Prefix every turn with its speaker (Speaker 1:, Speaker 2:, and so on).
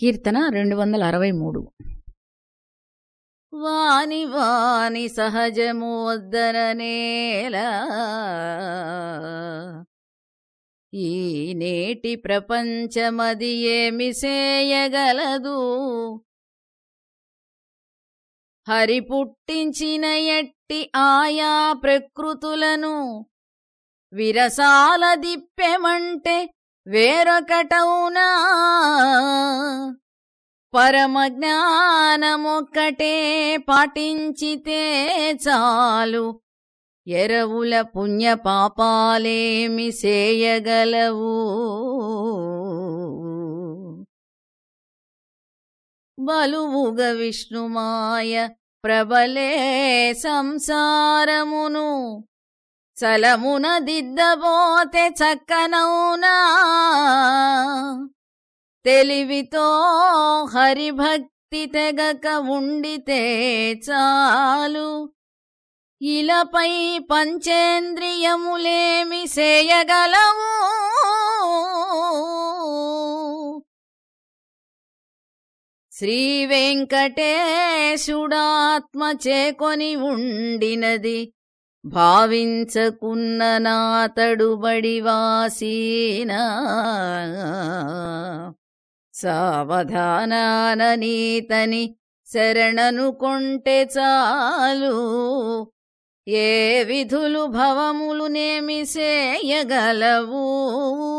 Speaker 1: కీర్తన రెండు వందల అరవై మూడు. వాని వాని సహజమోద్దరనేలా ఈ నేటి ప్రపంచమది ఏమి సేయగలదు? హరి పుట్టించిన ఎట్టి ఆయా ప్రకృతులను విరసాల దిప్పెమంటే వేరొకటౌనా పరమజ్ఞానమొక్కటే పాటించితే చాలు. ఎరవుల పుణ్య పాపాలేమి సేయగలవు. బలువుగ విష్ణుమాయ ప్రబలే సంసారమును. చలమున దిద్దబోతే చక్కనౌనా. తెలివితో హరిభక్తి తెగక ఉండితే చాలు. ఇలపై పంచేంద్రియములేమి చేయగలవు శ్రీ వెంకటేశుడాత్మ చేకొని ఉండినది భావించకున్న నా తడుబడి వాసీనా నీతని శరణను కొంటె చాలు. ఏ విధులు భవములు నేమి సేయగలవు?